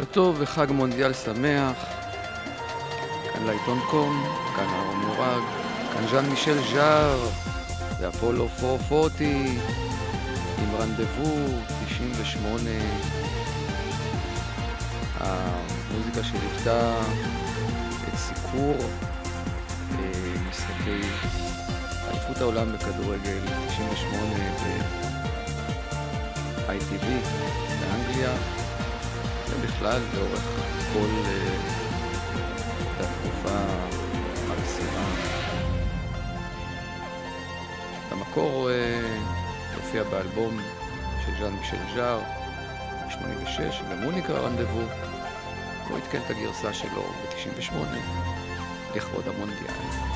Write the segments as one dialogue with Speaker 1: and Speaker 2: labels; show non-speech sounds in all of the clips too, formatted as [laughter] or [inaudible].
Speaker 1: טוב וחג מונדיאל שמח. כאן לעיתון קום, כאן אהרון מורג, כאן ז'אן מישל ז'אר, ואפולו 440, עם רנדבו 98. המוזיקה שליוותה את סיקור אה, משחקי אליפות העולם בכדורגל 98 ב-ITV באנגליה. ובכלל לאורך כל אה, התקופה המקסימה. המקור הופיע באלבום של ז'אן מישל ז'אר, ב-86, שגם הוא נקרא רנדבו. הוא עדכן את הגרסה שלו ב-98 לכבוד המונדיאל.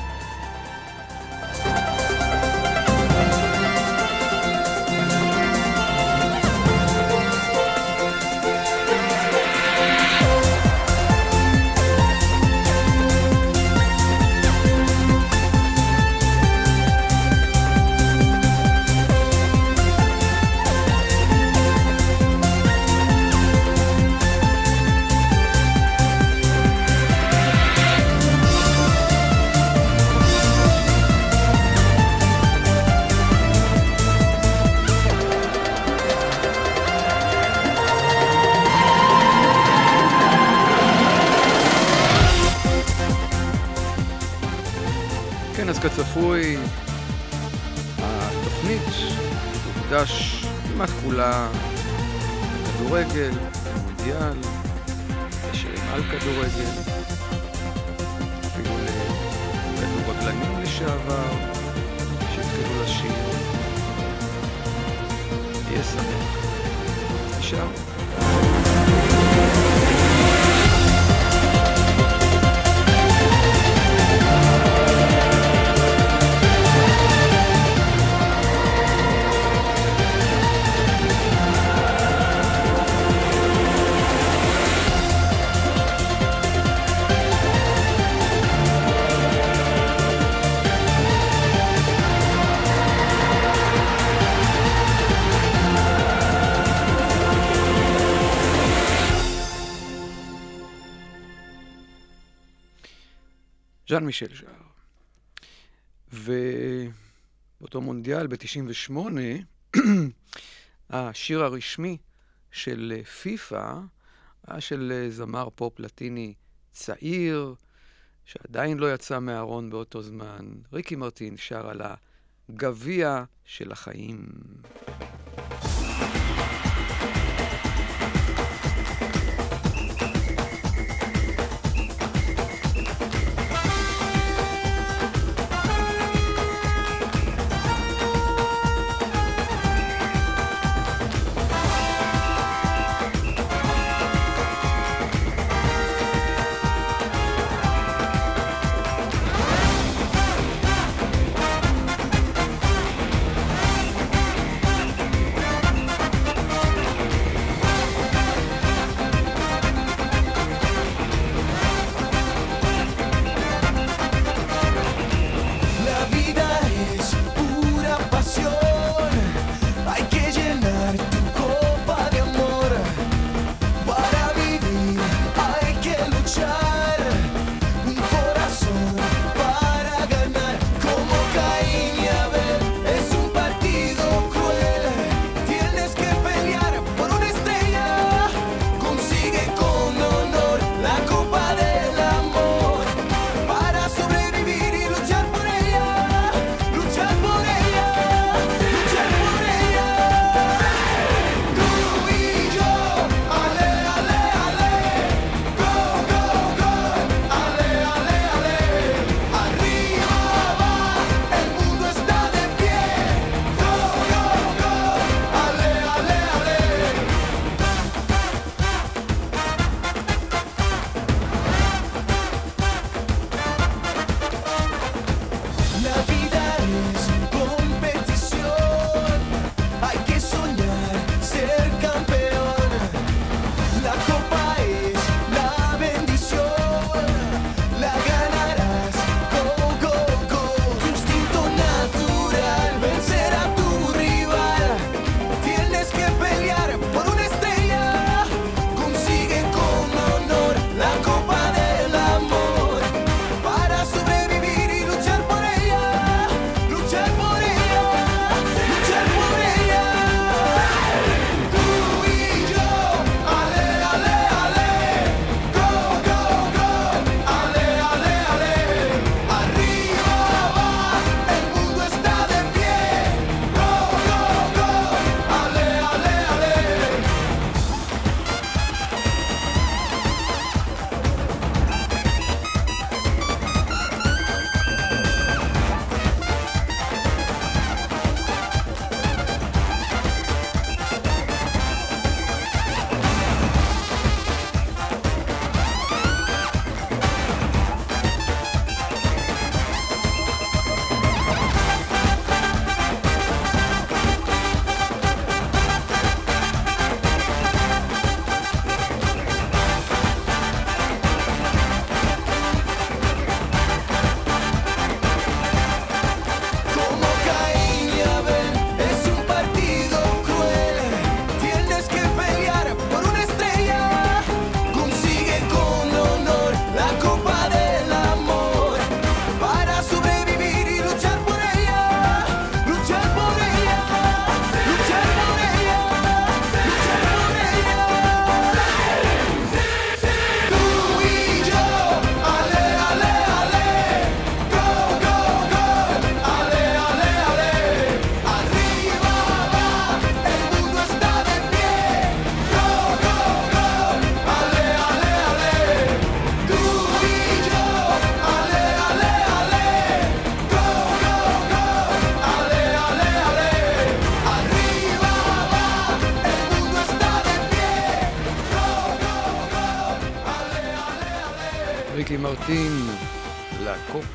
Speaker 1: כצפוי, התוכנית תוקדש כמעט כולה לכדורגל, למונדיאל, לשירים על כדורגל, אפילו לכדורגלנים לשעבר שהתחילו לשיר. יהיה שמח. נשאר. ז'אן מישל שר. ובאותו מונדיאל ב-98, השיר הרשמי של פיפ"א היה של זמר פופ לטיני צעיר, שעדיין לא יצא מהארון באותו זמן. ריקי מרטין שר על הגביע של החיים.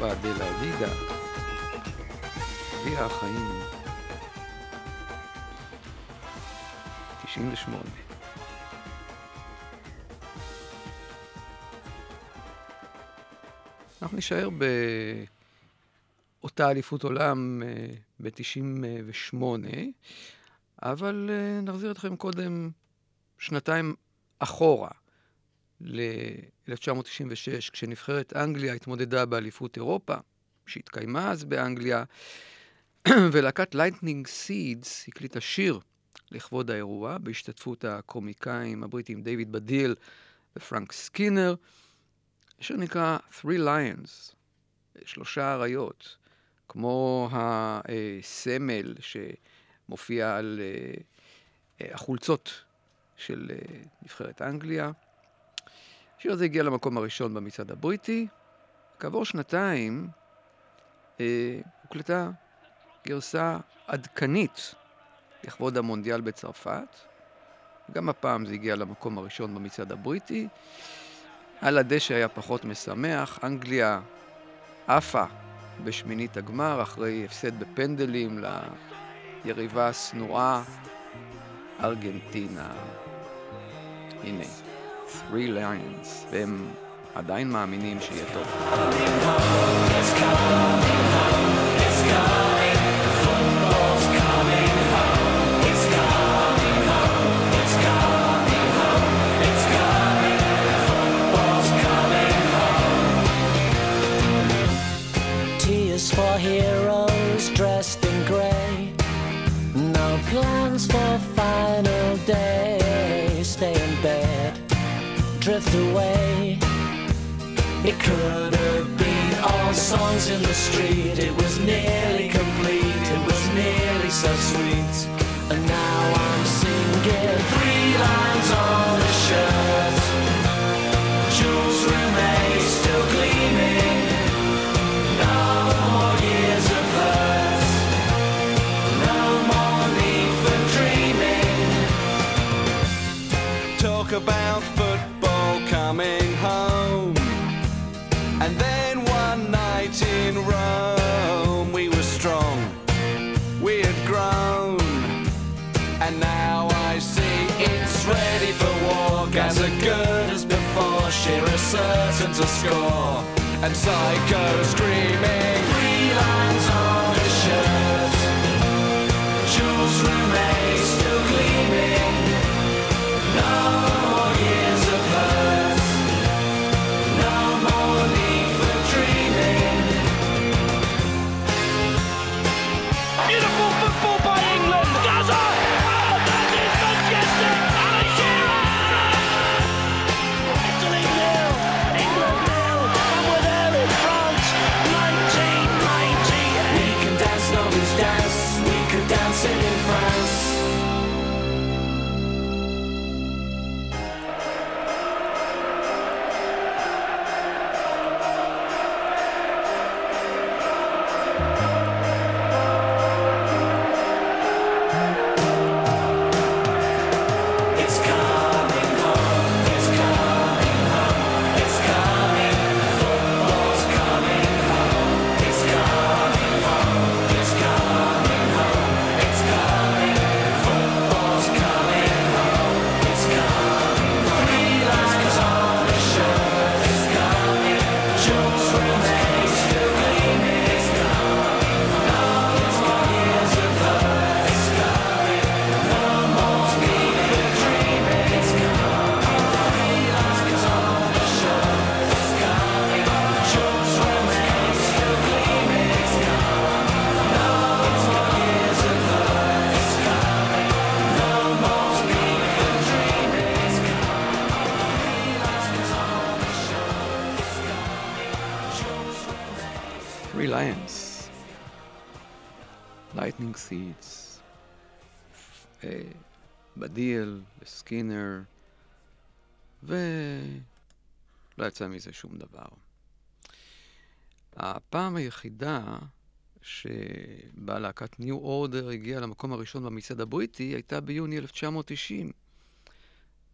Speaker 1: לקופה דה לה וידה, גביע החיים, 98. אנחנו נישאר באותה אליפות עולם אה, ב-98, אבל אה, נחזיר אתכם קודם שנתיים אחורה, ל-1996, כשנבחרת אנגליה התמודדה באליפות אירופה, שהתקיימה אז באנגליה, [clears throat] ולהקת לייטנינג סידס הקליטה שיר לכבוד האירוע, בהשתתפות הקומיקאים הבריטים דיוויד בדיל ופרנק סקינר, שיר נקרא Three Lions, שלושה אריות, כמו הסמל שמופיע על אה, החולצות של אה, נבחרת אנגליה. השיר הזה הגיע למקום הראשון במצעד הבריטי. כעבור שנתיים אה, הוקלטה גרסה עדכנית לכבוד המונדיאל בצרפת. גם הפעם זה הגיע למקום הראשון במצעד הבריטי. על הדשא היה פחות משמח, אנגליה עפה בשמינית הגמר אחרי הפסד בפנדלים ליריבה השנואה ארגנטינה. הנה, Three Lions, והם עדיין מאמינים שיהיה טוב. for away. It could have been all songs in the street. It was nearly complete. It was nearly so sweet. And now I'm singing three lines
Speaker 2: And now I see it's ready for war, as good as before. Shearer certain to score, and Psycho screaming. Three
Speaker 1: בדיל וסקינר, ולא יצא מזה שום דבר. הפעם היחידה שבה להקת ניו אורדר הגיעה למקום הראשון במצעד הבריטי הייתה ביוני 1990,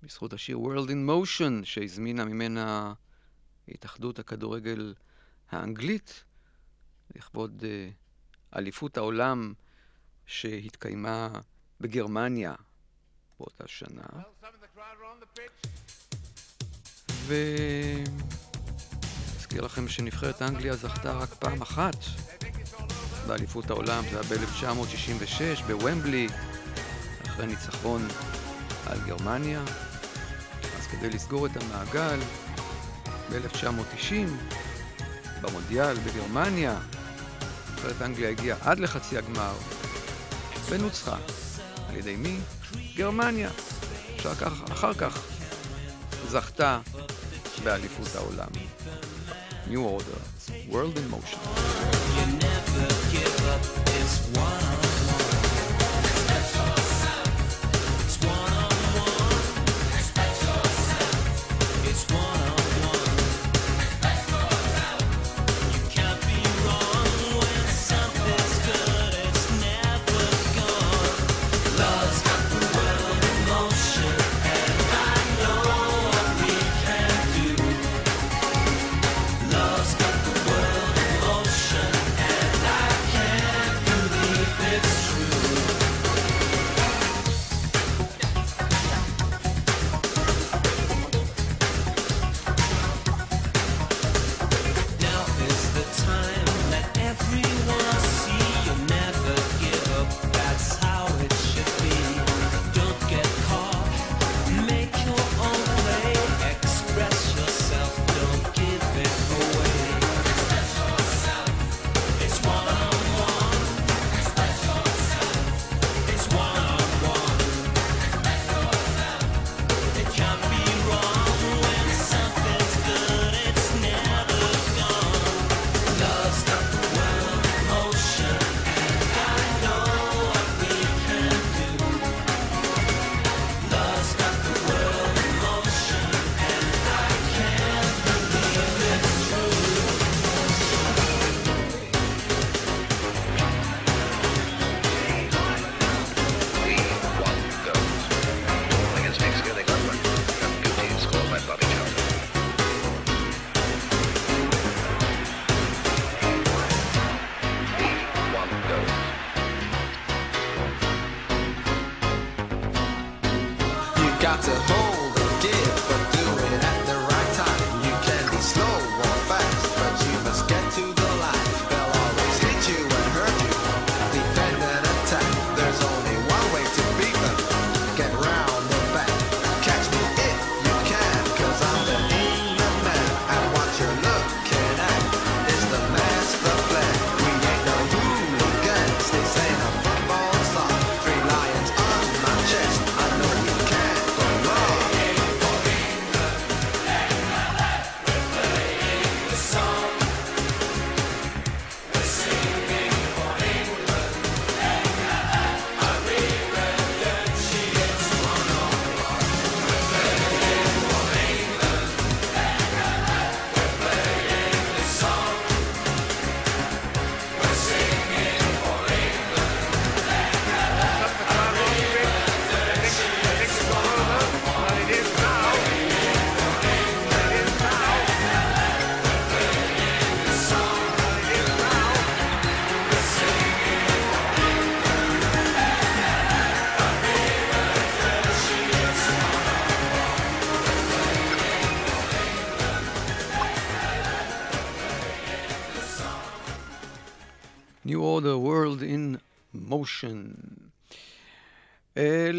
Speaker 1: בזכות השיר World in Motion שהזמינה ממנה התאחדות הכדורגל האנגלית, לכבוד אה, אליפות העולם שהתקיימה בגרמניה באותה שנה. ואזכיר לכם שנבחרת אנגליה זכתה רק פעם אחת באליפות העולם, זה היה ב-1966 בוומבלי, אחרי ניצחון על גרמניה. אז כדי לסגור את המעגל, ב-1990, במונדיאל בגרמניה, נבחרת אנגליה הגיעה עד לחצי הגמר ונוצחה. על ידי מי? גרמניה. כך, אחר כך זכתה באליפות העולם. New Order, World in Motion.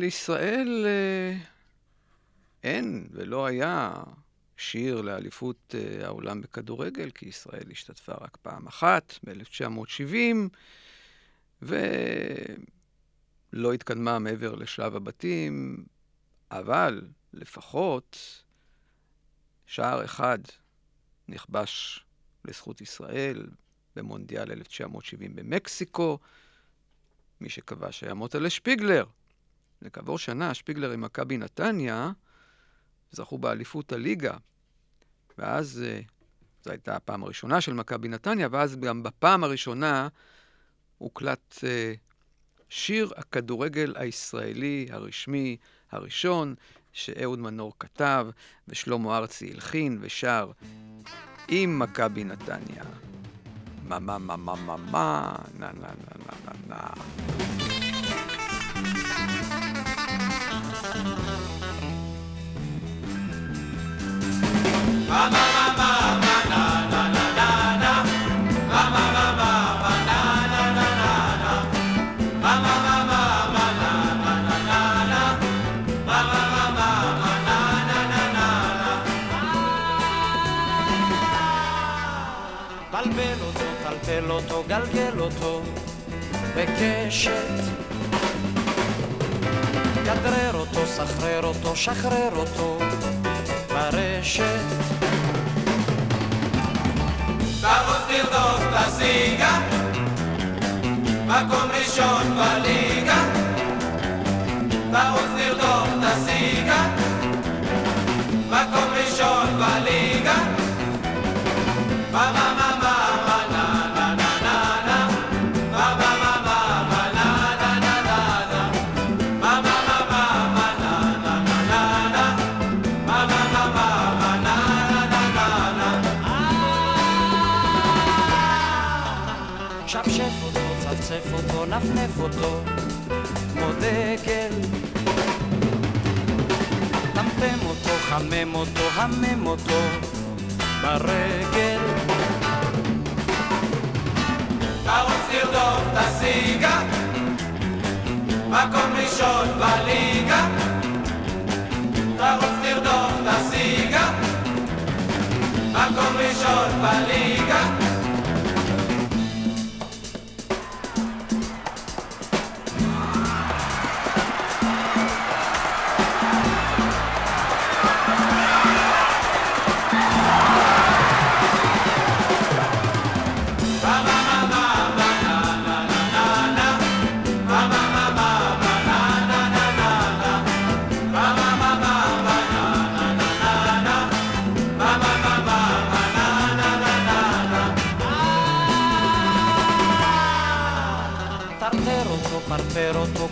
Speaker 1: לישראל uh, אין ולא היה שיר לאליפות uh, העולם בכדורגל, כי ישראל השתתפה רק פעם אחת, ב-1970, ולא התקדמה מעבר לשלב הבתים, אבל לפחות שער אחד נכבש לזכות ישראל במונדיאל 1970 במקסיקו. מי שכבש היה מוטלה שפיגלר. וכעבור שנה, שפיגלר עם מכבי נתניה זכו באליפות הליגה. ואז אה, זו הייתה הפעם הראשונה של מכבי נתניה, ואז גם בפעם הראשונה הוקלט אה, שיר הכדורגל הישראלי הרשמי הראשון, שאהוד מנור כתב, ושלמה ארצי הלחין ושר עם מכבי נתניה. מה מה מה מה מה מה, נה נה נה נה נה
Speaker 3: טלטל אותו, גלגל אותו בקשת. כדרר אותו, סחרר אותו, שחרר אותו ברשת.
Speaker 2: תרוץ תרדוף לסיגה, מקום ראשון בליגה. תרוץ תרדוף לסיגה, מקום ראשון בליגה. מה
Speaker 3: אותו, כמו דגל. טמטם אותו, חמם אותו, המם אותו, ברגל.
Speaker 2: תרוץ תרדוף תשיגה מקום ראשון בליגה תרוץ תרדוף תשיגה מקום ראשון בליגה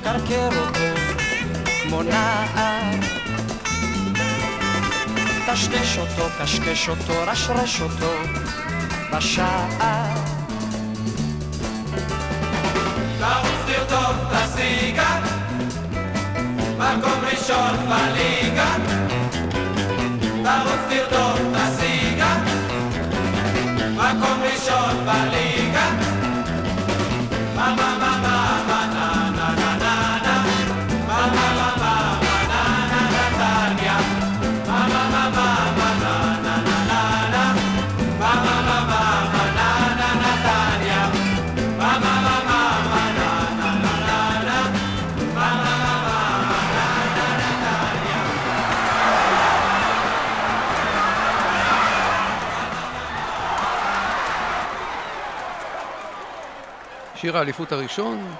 Speaker 3: פרפר אותו, נער. טשטש אותו, קשקש אותו, רשרש אותו, בשער.
Speaker 2: תרוץ תרדוף תשיגה מקום ראשון בליגה תרוץ תרדוף תשיגה מקום ראשון בליגה מה מה מה
Speaker 1: שיר האליפות הראשון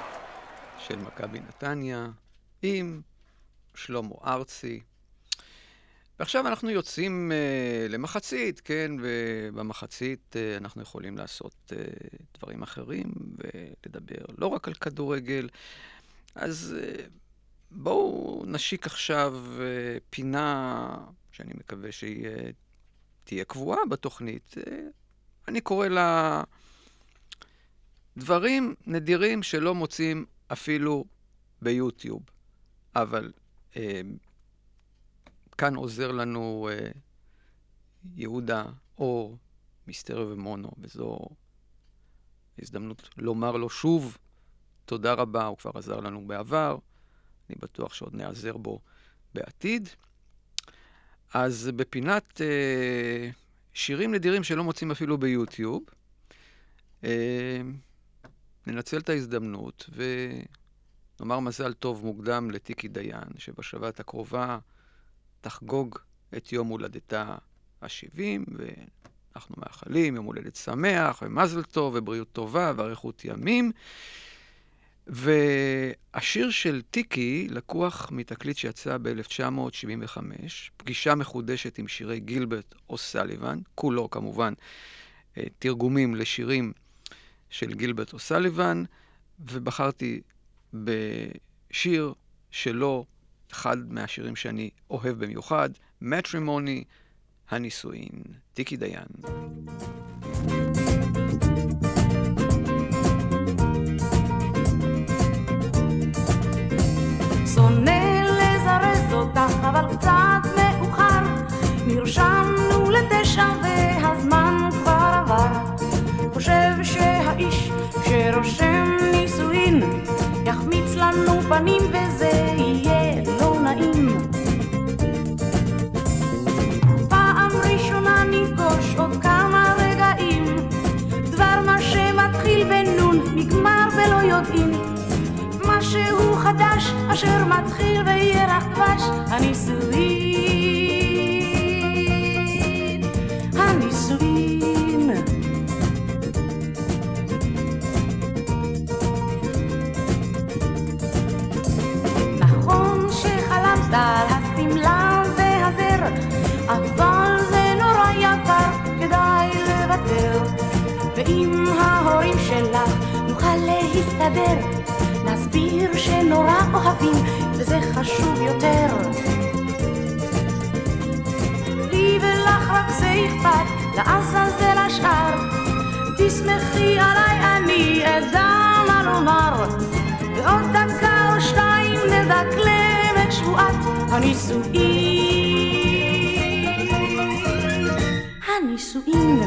Speaker 1: של מכבי נתניה עם שלמה ארצי. ועכשיו אנחנו יוצאים uh, למחצית, כן? ובמחצית uh, אנחנו יכולים לעשות uh, דברים אחרים ולדבר לא רק על כדורגל. אז uh, בואו נשיק עכשיו uh, פינה שאני מקווה שהיא uh, תהיה קבועה בתוכנית. Uh, אני קורא לה... דברים נדירים שלא מוצאים אפילו ביוטיוב. אבל אה, כאן עוזר לנו אה, יהודה אור מסטריאו ומונו, וזו הזדמנות לומר לו שוב תודה רבה, הוא כבר עזר לנו בעבר, אני בטוח שעוד נעזר בו בעתיד. אז בפינת אה, שירים נדירים שלא מוצאים אפילו ביוטיוב, אה, ננצל את ההזדמנות ונאמר מזל טוב מוקדם לטיקי דיין, שבשבת הקרובה תחגוג את יום הולדתה ה-70, ואנחנו מאחלים יום הולדת שמח, ומזל טוב, ובריאות טובה, ואריכות ימים. והשיר של טיקי לקוח מתקליט שיצא ב-1975, פגישה מחודשת עם שירי גילברט אוסליבן, כולו כמובן אה, תרגומים לשירים של גילברט אוסליבן, ובחרתי בשיר שלו אחד מהשירים שאני אוהב במיוחד, Matrimony, הנישואין, טיקי דיין.
Speaker 4: אבל קצת מאוחר. נרשמנו לתשע והזמן פנים וזה יהיה לא נעים. פעם ראשונה נפגוש עוד כמה רגעים. דבר מה שמתחיל בנון נגמר בלא יודעים. משהו חדש אשר מתחיל בירח דבש הנישואין על השמלה והזר אבל זה נורא יקר כדאי לוותר ועם ההורים שלך נוכל להסתדר נסביר שנורא אוהבים וזה חשוב יותר לי ולך רק זה אכפת לעזאזל השאר תסמכי עליי אני אדע מה לומר ועוד דקה או שתיים נדקלם שבועת הנישואין הנישואין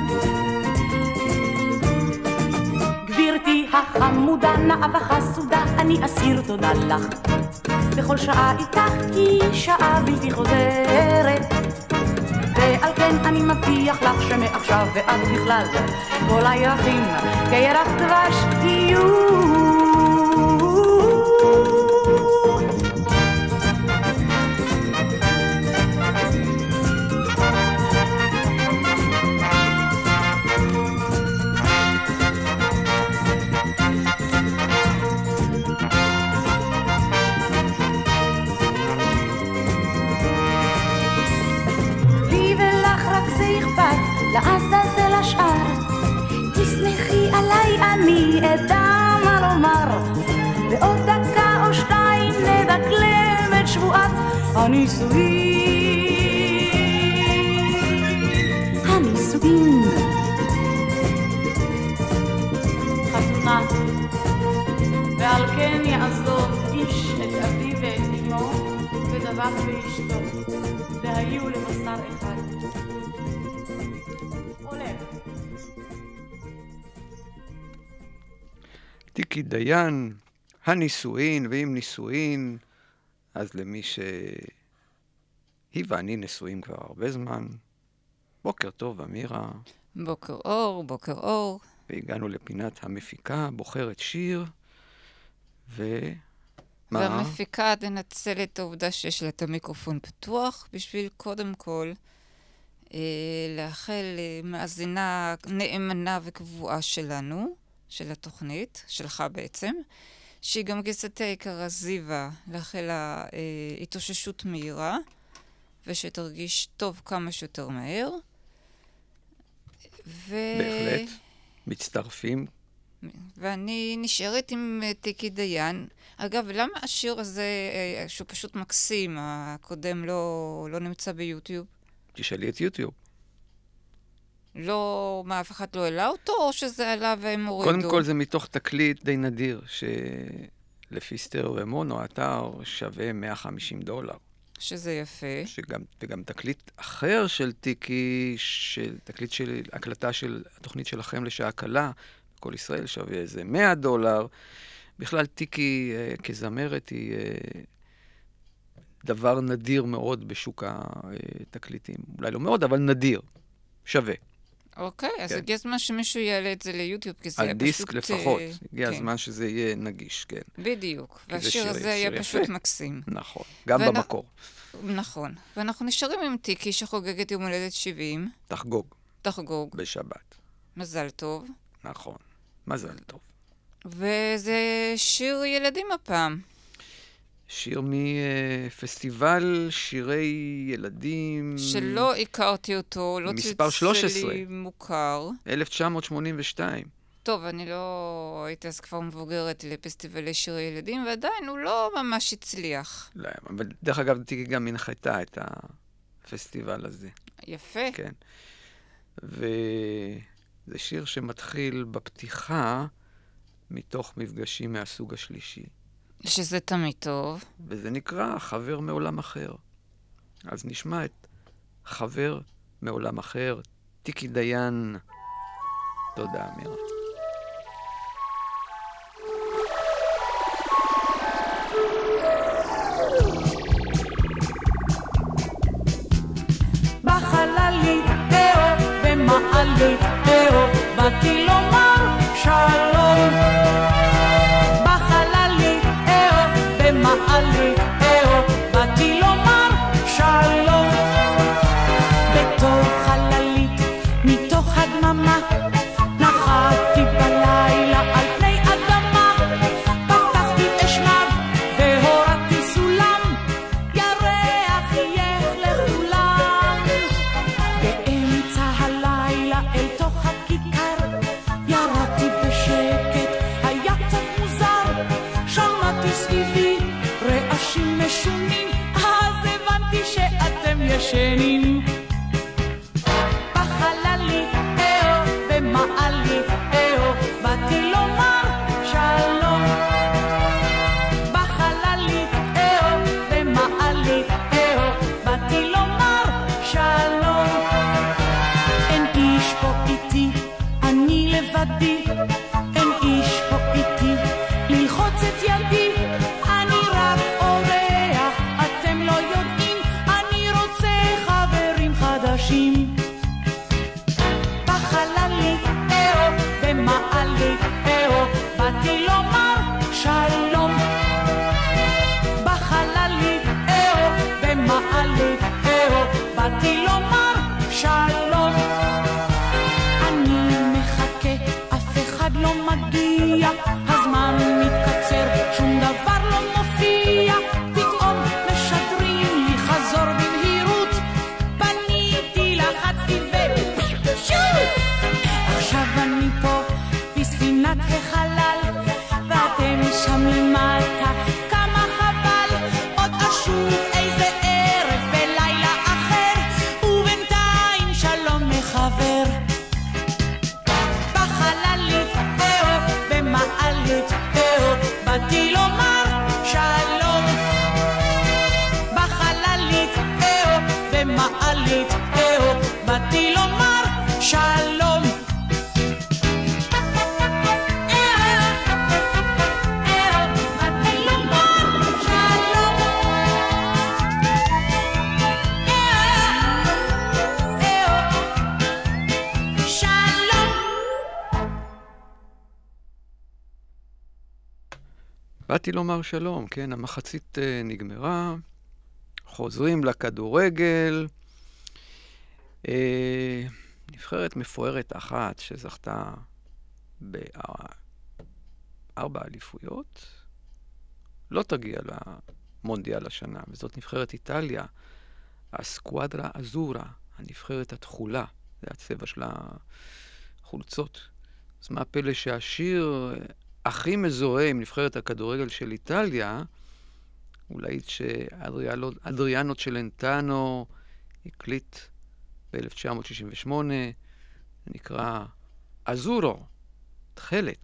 Speaker 4: גברתי החמודה, נאה וחסודה, אני אסיר תודה לך. בכל שעה איתך היא שעה בלתי חוזרת. ועל כן אני מבטיח לך שמעכשיו ועד בכלל, כל הירחים כירח דבש יהיו. לעזאזל השאר. תסמכי עליי, אני אדע מה לומר. בעוד דקה או שתיים נדקלם את שבועת הנישואין. הנישואין. חתונה. ועל כן יעזוב איש את אביו ואת אמו, ודבק באשתו. והיו לבשר אחד.
Speaker 1: טיקי דיין, הנישואין, ואם נישואין, אז למי ש... היא ואני נשואים כבר הרבה זמן. בוקר טוב, אמירה.
Speaker 5: בוקר אור, בוקר אור.
Speaker 1: והגענו לפינת המפיקה, בוחרת שיר, ו... מה?
Speaker 5: והמפיקה תנצל את העובדה שיש לה את המיקרופון פתוח, בשביל קודם כל אה, לאחל אה, מאזינה נאמנה וקבועה שלנו, של התוכנית, שלך בעצם, שהיא גם גיסתי היקרה זיווה, לאחל לה אה, התאוששות מהירה, ושתרגיש טוב כמה שיותר מהר. ו...
Speaker 1: בהחלט. מצטרפים.
Speaker 5: ואני נשארת עם אה, טיקי דיין. אגב, למה השיר הזה, אה, שהוא פשוט מקסים, הקודם לא, לא נמצא ביוטיוב?
Speaker 1: תשאלי את יוטיוב.
Speaker 5: לא, מה, אף אחד לא העלה אותו, או שזה עלה והם הורידו?
Speaker 1: קודם כל זה מתוך תקליט די נדיר, שלפי סטר ומונו, האתר שווה 150 דולר.
Speaker 5: שזה יפה.
Speaker 1: שגם, וגם תקליט אחר של טיקי, של, תקליט של הקלטה של התוכנית שלכם לשעה קלה, כל ישראל שווה איזה 100 דולר. בכלל, טיקי אה, כזמרת היא אה, דבר נדיר מאוד בשוק התקליטים. אולי לא מאוד, אבל נדיר. שווה.
Speaker 5: אוקיי, אז
Speaker 1: כן.
Speaker 5: הגיע הזמן שמישהו יעלה את זה ליוטיוב, כי זה
Speaker 1: על
Speaker 5: היה
Speaker 1: דיסק
Speaker 5: פשוט...
Speaker 1: לפחות.
Speaker 5: אה,
Speaker 1: הגיע
Speaker 5: כן.
Speaker 1: הזמן שזה יהיה נגיש, כן.
Speaker 5: בדיוק. והשיר
Speaker 1: שיר-
Speaker 5: הזה היה פשוט
Speaker 1: יפה.
Speaker 5: מקסים.
Speaker 1: נכון. גם
Speaker 5: ואנ-
Speaker 1: במקור.
Speaker 5: נכון. ואנחנו נשארים עם טיקי שחוגגת יום הולדת 70.
Speaker 1: תחגוג
Speaker 5: תחגוג.
Speaker 1: בשבת.
Speaker 5: מזל טוב.
Speaker 1: נכון. מזל טוב.
Speaker 5: וזה שיר ילדים הפעם.
Speaker 1: שיר מפסטיבל שירי ילדים...
Speaker 5: שלא הכרתי אותו, לא צלצל
Speaker 1: 13.
Speaker 5: לי מוכר.
Speaker 1: 1982.
Speaker 5: טוב, אני לא הייתי אז כבר מבוגרת לפסטיבלי שירי ילדים, ועדיין הוא לא ממש הצליח.
Speaker 1: לא, אבל דרך אגב, טיקי גם הנחתה את הפסטיבל הזה.
Speaker 5: יפה.
Speaker 1: כן. וזה שיר שמתחיל בפתיחה מתוך מפגשים מהסוג השלישי,
Speaker 5: שזה תמיד טוב.
Speaker 1: וזה נקרא חבר מעולם אחר. אז נשמע את חבר מעולם אחר, טיקי דיין. תודה, מירה.
Speaker 4: בחללית אהו, במעלית אהו, באתי לומר שלום. באתי לומר שלום,
Speaker 1: כן, המחצית אה, נגמרה, חוזרים לכדורגל. אה, נבחרת מפוארת אחת שזכתה בארבע אליפויות, לא תגיע למונדיאל השנה, וזאת נבחרת איטליה, הסקואדרה אזורה, הנבחרת התכולה, זה הצבע של החולצות. אז מה הפלא שהשיר הכי מזוהה עם נבחרת הכדורגל של איטליה, להיט שאדריאנו צ'לנטנו הקליט ב-1968, נקרא אזורו, תכלת.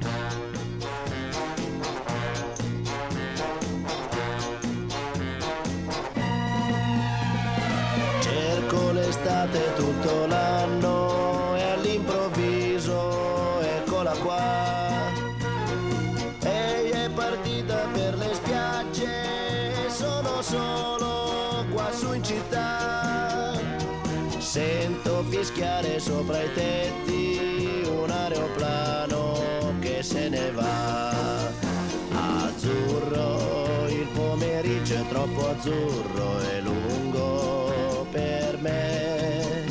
Speaker 6: azzurro è lungo per me.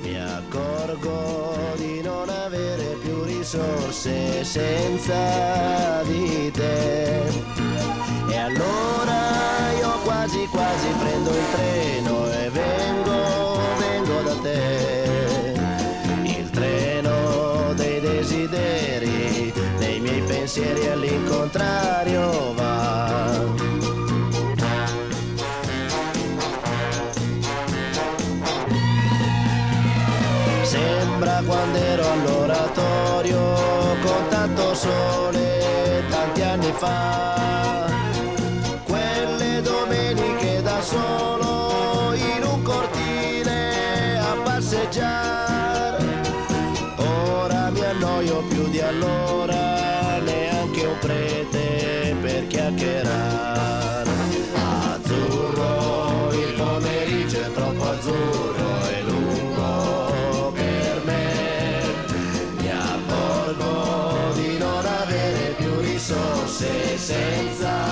Speaker 6: Mi accorgo di non avere più risorse senza di te. E allora io quasi quasi prendo il treno e vengo, vengo da te. Il treno dei desideri, dei miei pensieri all'incontrario. bandiero all'oratorio con tanto sole tanti anni fa. Quelle domeniche da sole. 谁在。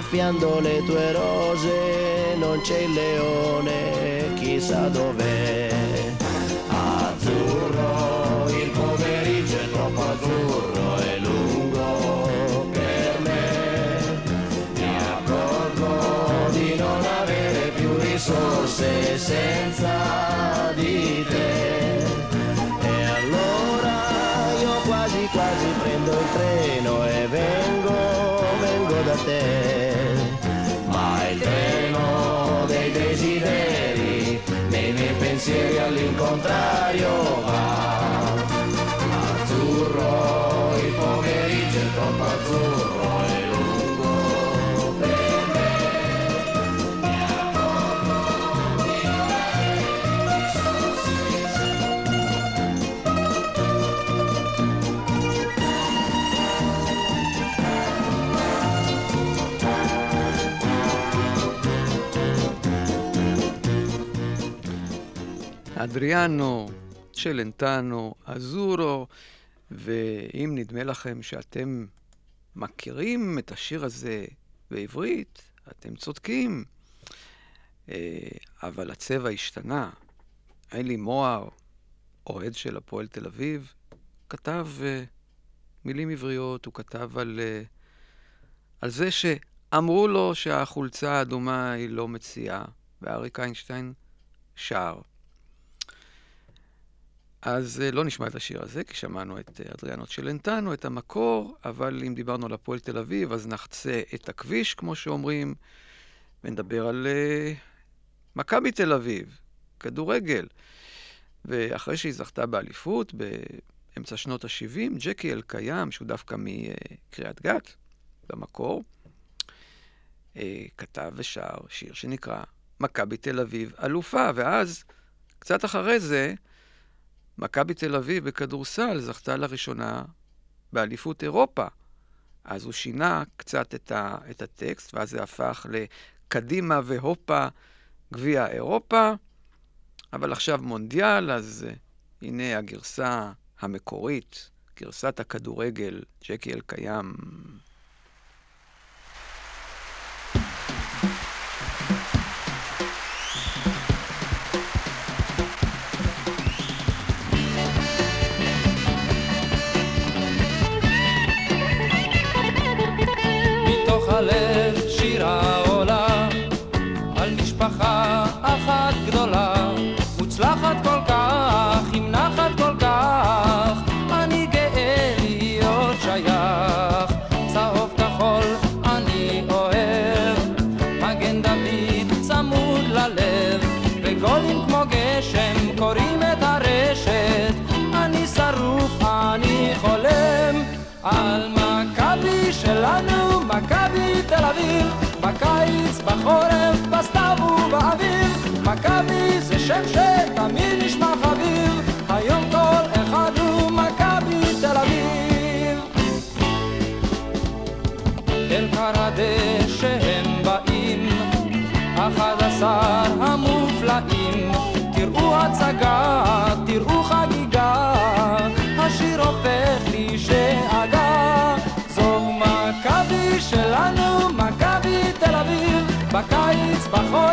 Speaker 6: Stanno innaffiando le tue rose, non c'è il leone, chissà dov'è. Azzurro, il pomeriggio è troppo azzurro e lungo per me. Mi accorgo di non avere più risorse senza Mario va. Azzurro il pomeriggio è troppo azzurro lungo
Speaker 1: Adriano צ'לנטנו, אזורו, ואם נדמה לכם שאתם מכירים את השיר הזה בעברית, אתם צודקים. אה, אבל הצבע השתנה. אלי מוהר, אוהד של הפועל תל אביב, כתב אה, מילים עבריות, הוא כתב על, אה, על זה שאמרו לו שהחולצה האדומה היא לא מציאה, ואריק איינשטיין שר. אז אה, לא נשמע את השיר הזה, כי שמענו את אה, אדריאנו צ'לנטנו, את המקור, אבל אם דיברנו על הפועל תל אביב, אז נחצה את הכביש, כמו שאומרים, ונדבר על אה, מכבי תל אביב, כדורגל. ואחרי שהיא זכתה באליפות, באמצע שנות ה-70, ג'קי אלקיים, שהוא דווקא מקריית גת, במקור, אה, כתב ושר שיר שנקרא מכבי תל אביב אלופה, ואז, קצת אחרי זה, מכבי תל אביב בכדורסל זכתה לראשונה באליפות אירופה. אז הוא שינה קצת את, ה, את הטקסט, ואז זה הפך לקדימה והופה גביע אירופה. אבל עכשיו מונדיאל, אז uh, הנה הגרסה המקורית, גרסת הכדורגל, ג'קי אלקיים.
Speaker 7: כן שתמיד נשמע חביב, היום כל אחד הוא מכבי תל אביב. אל קרדה שהם באים, אחד עשר המופלאים, תראו הצגה, תראו חגיגה, השיר הופך לי שאגה. זו מכבי שלנו, מכבי תל אביב, בקיץ בחור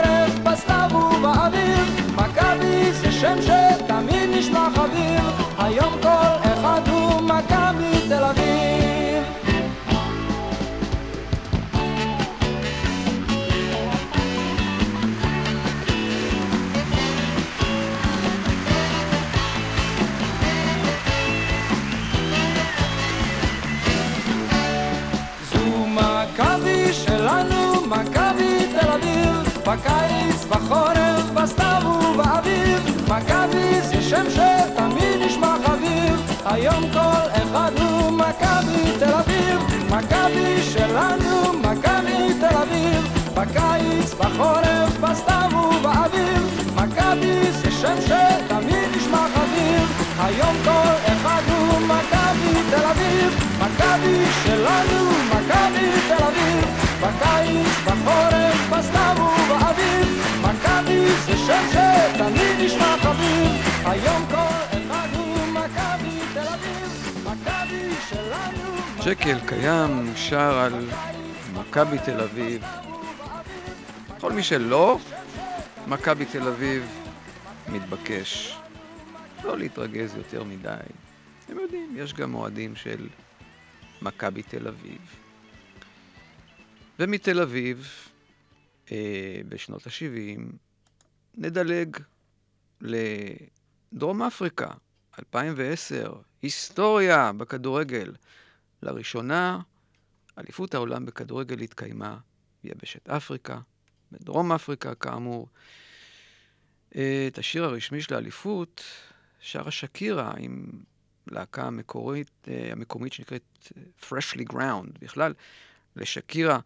Speaker 7: בחורף, בסתיו ובאביב. מכבי זה שם שתמיד נשמע חביב. היום כל אחד הוא מכבי תל אביב. מכבי שלנו, מכבי תל אביב. בקיץ, בחורף, בסתיו ובאביב. מכבי זה שם שתמיד נשמע חביב. היום כל אחד הוא מכבי תל אביב. מכבי שלנו, מכבי תל אביב. בקיץ, בחורף, בסתיו
Speaker 1: שקל קיים שר על מכבי תל אביב. כל מי שלא מכבי תל אביב מתבקש לא להתרגז יותר מדי. אתם יודעים, יש גם אוהדים של מכבי תל אביב. ומתל אביב, אה, בשנות ה-70, נדלג לדרום אפריקה, 2010, היסטוריה בכדורגל. לראשונה, אליפות העולם בכדורגל התקיימה ביבשת אפריקה, בדרום אפריקה כאמור. אה, את השיר הרשמי של האליפות שרה שקירה עם להקה המקורית, אה, המקומית שנקראת אה, Freshly Ground. בכלל, לשקירה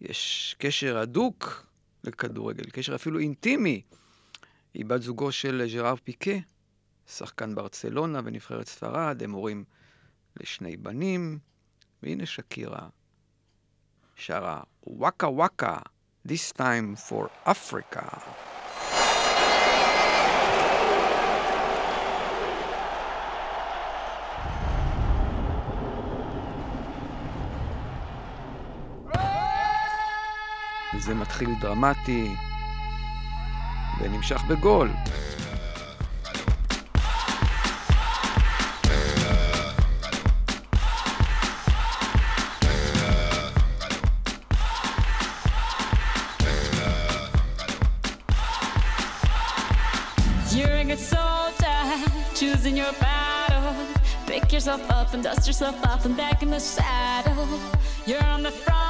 Speaker 1: יש קשר הדוק לכדורגל, קשר אפילו אינטימי. היא בת זוגו של ז'ראר פיקה, שחקן ברצלונה ונבחרת ספרד, הם הורים לשני בנים, והנה שקירה שרה וואקה וואקה, this time for Africa. וזה מתחיל דרמטי ונמשך בגול.
Speaker 8: Choosing your battle. Pick yourself up and dust yourself off and back in the saddle. You're on the front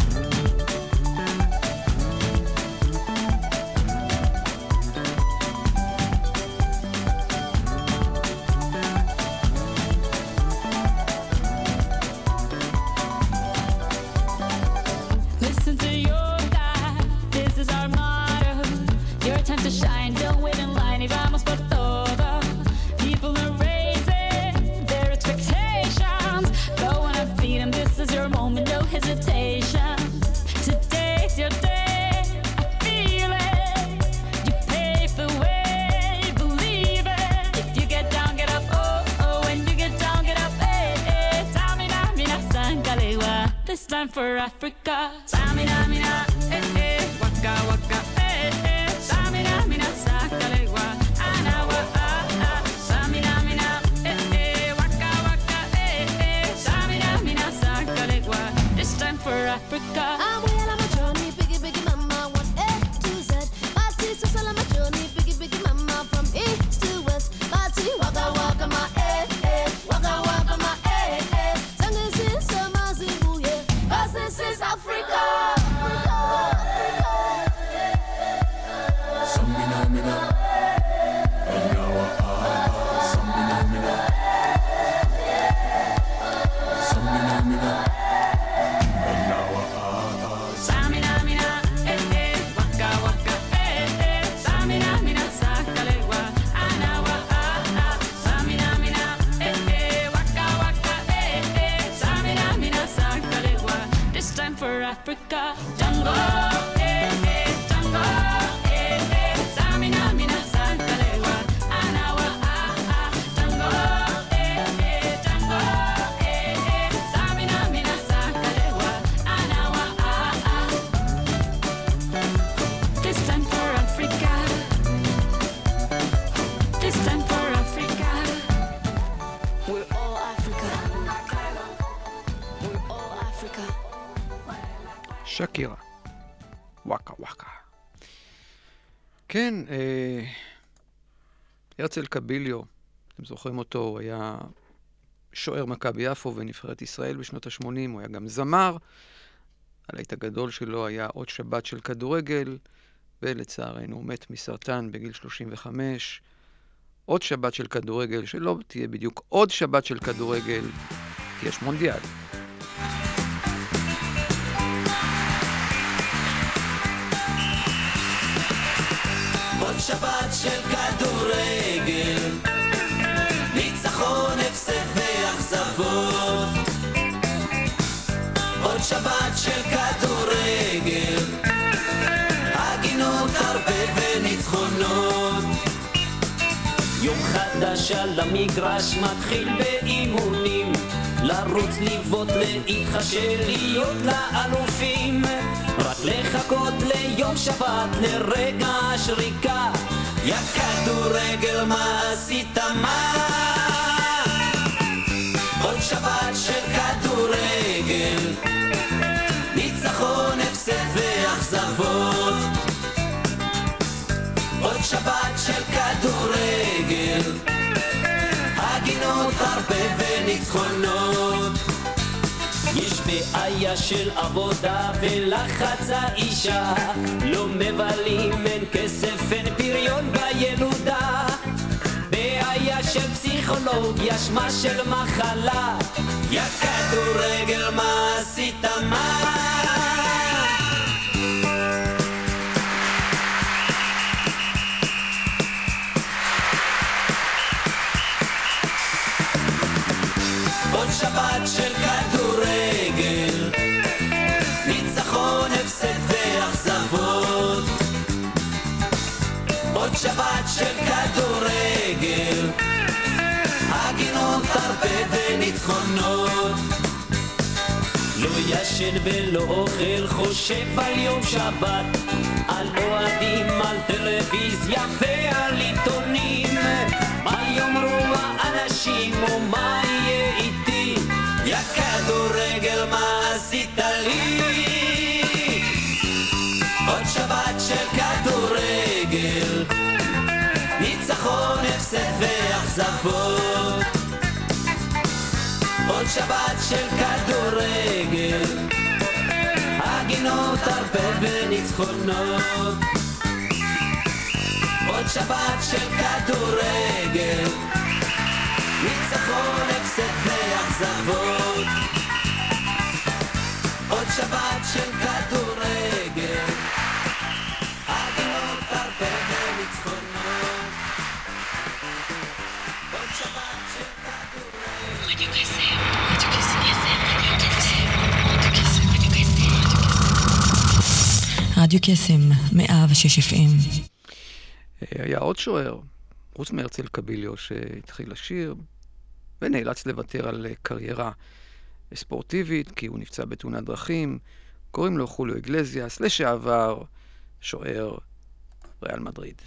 Speaker 8: For it. You believe it. If you get down, get up. Oh, oh, when you get down, get up. Hey, hey. Tell me, Nami Nasan Kalewa. This time for Africa.
Speaker 9: Africa.
Speaker 8: Jungle,
Speaker 1: כן, אה, קביליו, אתם זוכרים אותו, הוא היה שוער מכבי יפו ונבחרת ישראל בשנות ה-80, הוא היה גם זמר. הלהיט הגדול שלו היה עוד שבת של כדורגל, ולצערנו הוא מת מסרטן בגיל 35. עוד שבת של כדורגל, שלא תהיה בדיוק עוד שבת של כדורגל, כי יש מונדיאל.
Speaker 10: שבת של כדורגל, ניצחון, הפסד ואכזבות. עוד שבת של כדורגל, הגינות הרבה וניצחונות.
Speaker 11: יום חדש על המגרש מתחיל באימונים לרוץ, לבעוט, להתחשל, להיות לאלופים רק לחכות ליום שבת, לרגע השריקה
Speaker 10: יא כדורגל, מה עשית מה? עוד שבת של כדורגל, ניצחון, הפסד ואכזבות. עוד שבת של כדורגל, הגינות הרבה וניצחונות.
Speaker 11: בעיה של עבודה ולחץ האישה. לא מבלים, אין כסף, אין פריון בילודה. בעיה של פסיכולוגיה, שמה של מחלה.
Speaker 10: יא כדורגל, מה עשית? מה? של כדורגל, הגינות הרבה וניצחונות.
Speaker 11: לא ישן ולא אוכל, חושב על יום שבת. על אוהדים, על טלוויזיה ועל עיתונים. מה יאמרו האנשים ומה יהיה איתי?
Speaker 10: יא כדורגל, ואכזבות. עוד שבת של כדורגל, הגינות הרבה וניצחונות. עוד שבת של כדורגל, ניצחון, הפסד ואכזבות. עוד שבת של
Speaker 12: רדיו קסם, 106 FM.
Speaker 1: אה, היה עוד שוער, חוץ מהרצל קביליו, שהתחיל לשיר, ונאלץ לוותר על אה, קריירה ספורטיבית, כי הוא נפצע בתאונת דרכים. קוראים לו חוליו אגלזיאס, לשעבר שוער ריאל מדריד.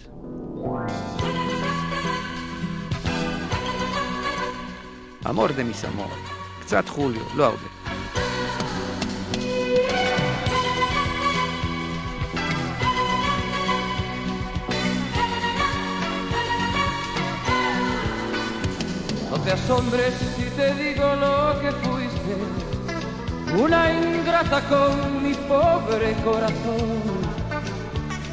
Speaker 1: אמור דה מיס אמור. קצת חוליו, לא הרבה.
Speaker 7: Te asombres si te digo lo que fuiste, una ingrata con mi pobre corazón,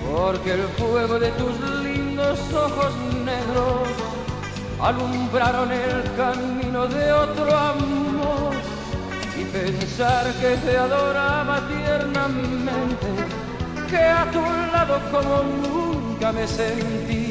Speaker 7: porque el fuego de tus lindos ojos negros alumbraron el camino de otro amor. Y pensar que te adoraba tiernamente, que a tu lado como nunca me sentí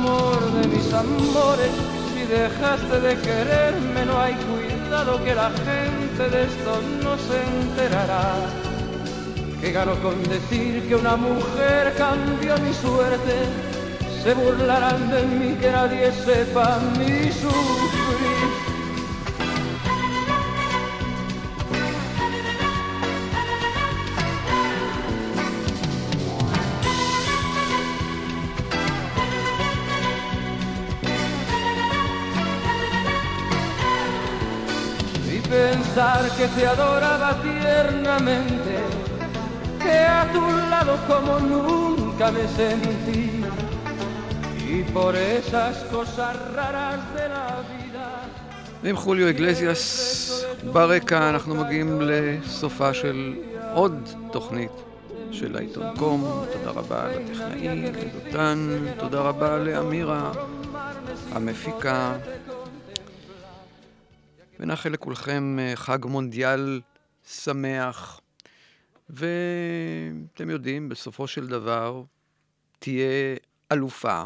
Speaker 7: de mis amores. Si dejaste de quererme, no hay cuidado que la gente de esto no se enterará. que gano con decir que una mujer cambió mi suerte. Se burlarán de mí que nadie sepa mi sufrir. Que te adoraba tiernamente, que a tu lado como nunca me sentí, y por esas cosas raras de la vida.
Speaker 1: ועם חוליו איגלזיאס ברקע אנחנו מגיעים לסופה של עוד תוכנית של העיתון קום. תודה רבה לטכנאי, לדותן, תודה רבה לאמירה, המפיקה. ונאחל לכולכם אה, חג מונדיאל שמח. ואתם יודעים, בסופו של דבר תהיה אלופה.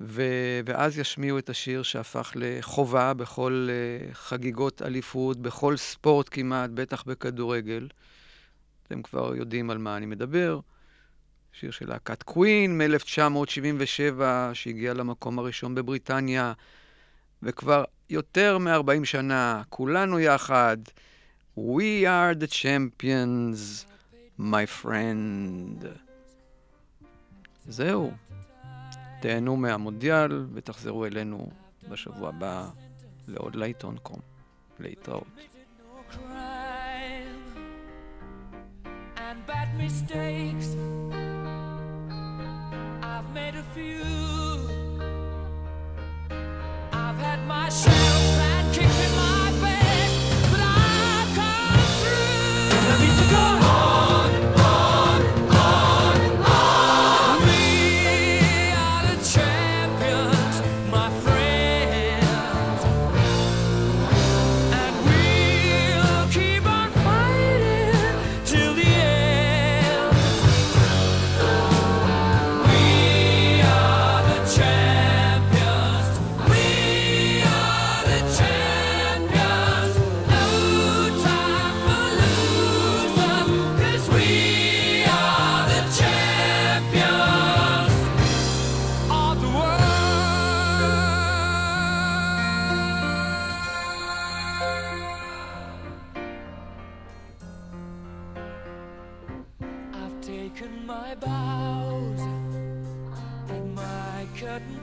Speaker 1: ו... ואז ישמיעו את השיר שהפך לחובה בכל uh, חגיגות אליפות, בכל ספורט כמעט, בטח בכדורגל. אתם כבר יודעים על מה אני מדבר. שיר של להקת קווין מ-1977, שהגיע למקום הראשון בבריטניה, וכבר יותר מ-40 שנה, כולנו יחד, We are the champions, my friend. זהו. תהנו מהמונדיאל ותחזרו אלינו בשבוע הבא לעוד לעיתון קום. להתראות.
Speaker 2: I've made a few. Had my share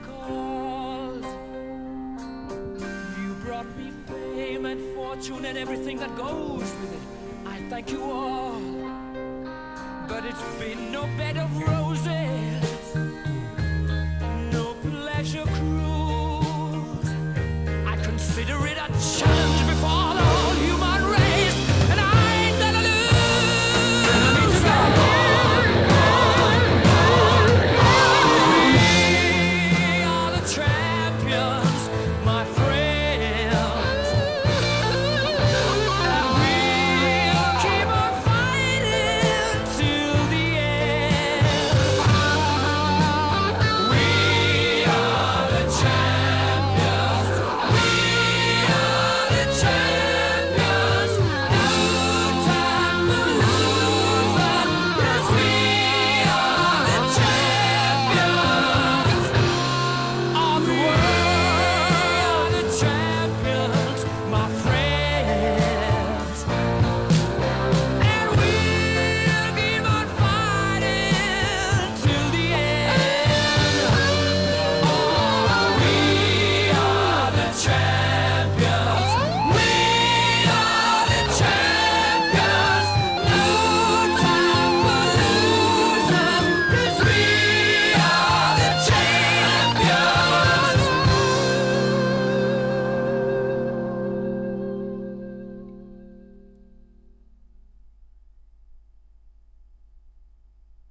Speaker 2: Called. you brought me fame and fortune and everything that goes with it. I thank you all, but it's been no bed of roses, no pleasure cruise. I consider it a challenge.